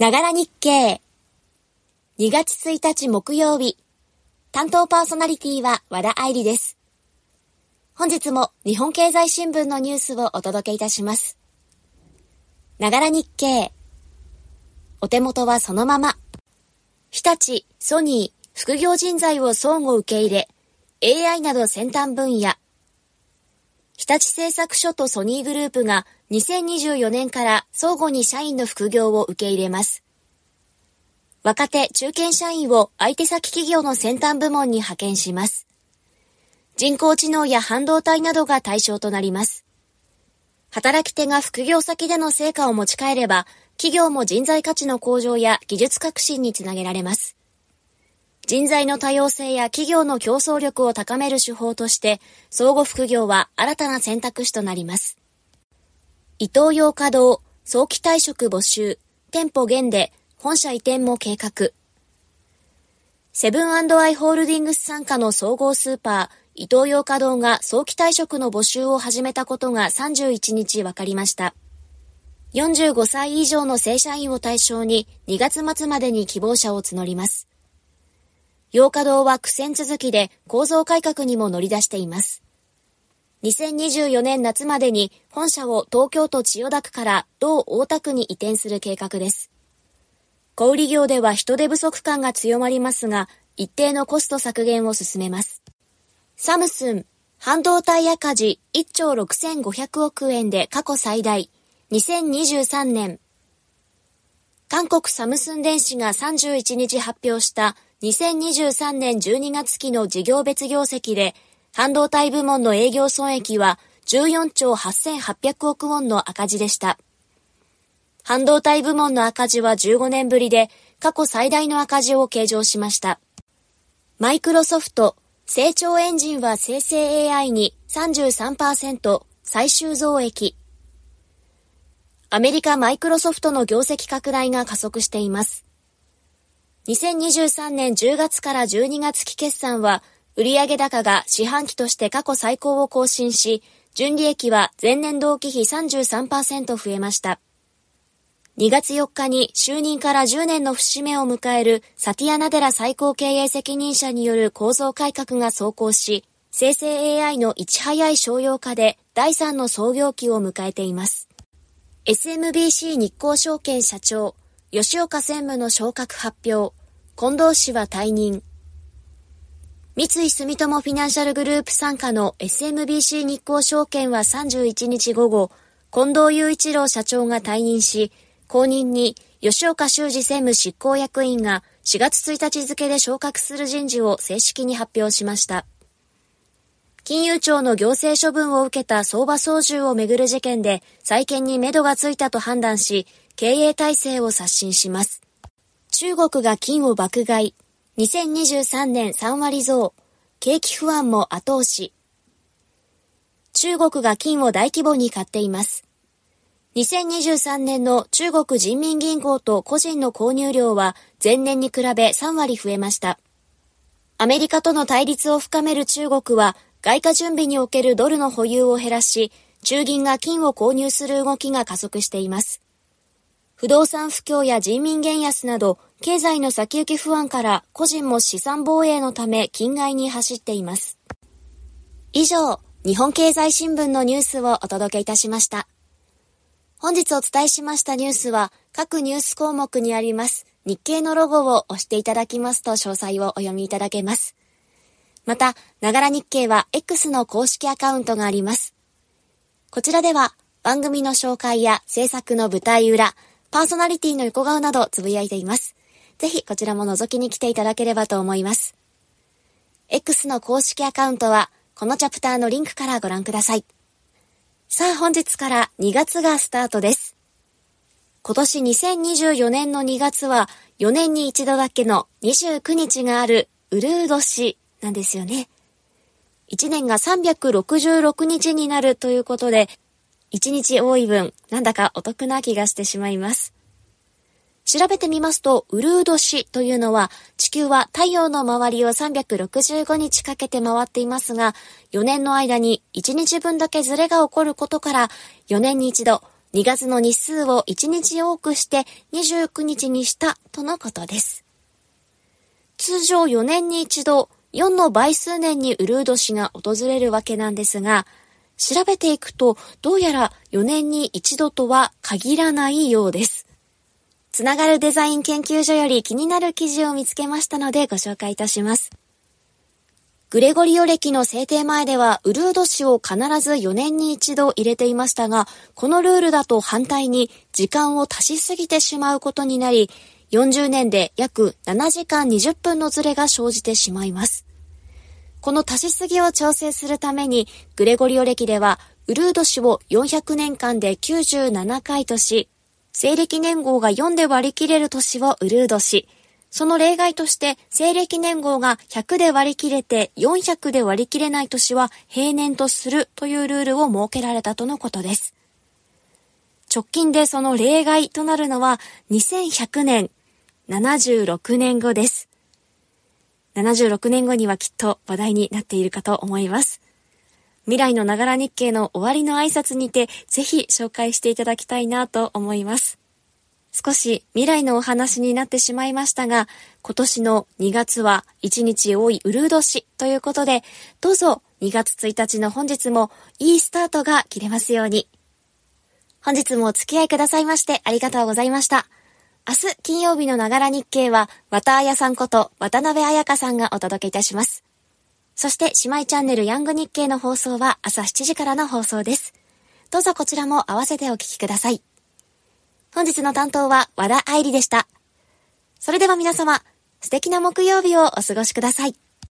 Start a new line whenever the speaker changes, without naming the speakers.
ながら日経。2月1日木曜日。担当パーソナリティは和田愛理です。本日も日本経済新聞のニュースをお届けいたします。ながら日経。お手元はそのまま。日立、ソニー、副業人材を相互受け入れ、AI など先端分野。日立製作所とソニーグループが2024年から相互に社員の副業を受け入れます。若手、中堅社員を相手先企業の先端部門に派遣します。人工知能や半導体などが対象となります。働き手が副業先での成果を持ち帰れば、企業も人材価値の向上や技術革新につなげられます。人材の多様性や企業の競争力を高める手法として、相互副業は新たな選択肢となります。伊東洋華堂、早期退職募集、店舗減で本社移転も計画。セブンアイ・ホールディングス傘下の総合スーパー、伊東洋華堂が早期退職の募集を始めたことが31日分かりました。45歳以上の正社員を対象に2月末までに希望者を募ります。洋華堂は苦戦続きで構造改革にも乗り出しています。2024年夏までに本社を東京都千代田区から同大田区に移転する計画です。小売業では人手不足感が強まりますが、一定のコスト削減を進めます。サムスン、半導体赤字1兆6500億円で過去最大、2023年。韓国サムスン電子が31日発表した2023年12月期の事業別業績で、半導体部門の営業損益は14兆8800億ウォンの赤字でした。半導体部門の赤字は15年ぶりで、過去最大の赤字を計上しました。マイクロソフト、成長エンジンは生成 AI に33%最終増益。アメリカマイクロソフトの業績拡大が加速しています。2023年10月から12月期決算は、売上高が四半期として過去最高を更新し、純利益は前年同期比33%増えました。2月4日に就任から10年の節目を迎えるサティアナデラ最高経営責任者による構造改革が走行し、生成 AI のいち早い商用化で第3の創業期を迎えています。SMBC 日興証券社長、吉岡専務の昇格発表、近藤氏は退任。三井住友フィナンシャルグループ参加の SMBC 日興証券は31日午後、近藤雄一郎社長が退任し、後任に吉岡修二専務執行役員が4月1日付で昇格する人事を正式に発表しました。金融庁の行政処分を受けた相場操縦をめぐる事件で再建に目処がついたと判断し、経営体制を刷新します。中国が金を爆買い。2023年3割増。景気不安も後押し。中国が金を大規模に買っています。2023年の中国人民銀行と個人の購入量は前年に比べ3割増えました。アメリカとの対立を深める中国は外貨準備におけるドルの保有を減らし、中銀が金を購入する動きが加速しています。不動産不況や人民元安など、経済の先行き不安から個人も資産防衛のため金買いに走っています。以上、日本経済新聞のニュースをお届けいたしました。本日お伝えしましたニュースは各ニュース項目にあります日経のロゴを押していただきますと詳細をお読みいただけます。また、ながら日経は X の公式アカウントがあります。こちらでは番組の紹介や制作の舞台裏、パーソナリティの横顔などつぶやいています。ぜひこちらも覗きに来ていただければと思います。X の公式アカウントは、このチャプターのリンクからご覧ください。さあ本日から2月がスタートです。今年2024年の2月は4年に一度だけの29日があるウルー年なんですよね。1年が366日になるということで、1日多い分、なんだかお得な気がしてしまいます。調べてみますと、ウルード氏というのは、地球は太陽の周りを365日かけて回っていますが、4年の間に1日分だけズレが起こることから、4年に一度、2月の日数を1日多くして29日にしたとのことです。通常4年に一度、4の倍数年にウルー年が訪れるわけなんですが、調べていくと、どうやら4年に一度とは限らないようです。つながるデザイン研究所より気になる記事を見つけましたのでご紹介いたします。グレゴリオ歴の制定前では、ウルード氏を必ず4年に一度入れていましたが、このルールだと反対に時間を足しすぎてしまうことになり、40年で約7時間20分のズレが生じてしまいます。この足しすぎを調整するために、グレゴリオ歴では、ウルード氏を400年間で97回とし、西暦年号が4で割り切れる年をウルード氏、その例外として、西暦年号が100で割り切れて400で割り切れない年は平年とするというルールを設けられたとのことです。直近でその例外となるのは2100年、76年後です。76年後にはきっと話題になっているかと思います。未来のながら日経の終わりの挨拶にて、ぜひ紹介していただきたいなと思います。少し未来のお話になってしまいましたが、今年の2月は1日多いウルード氏ということで、どうぞ2月1日の本日もいいスタートが切れますように。本日もお付き合いくださいましてありがとうございました。明日金曜日のながら日経は、綿彩さんこと渡辺彩香さんがお届けいたします。そして姉妹チャンネルヤング日経の放送は朝7時からの放送です。どうぞこちらも合わせてお聞きください。本日の担当は和田愛理でした。それでは皆様、素敵な木曜日をお過ごしください。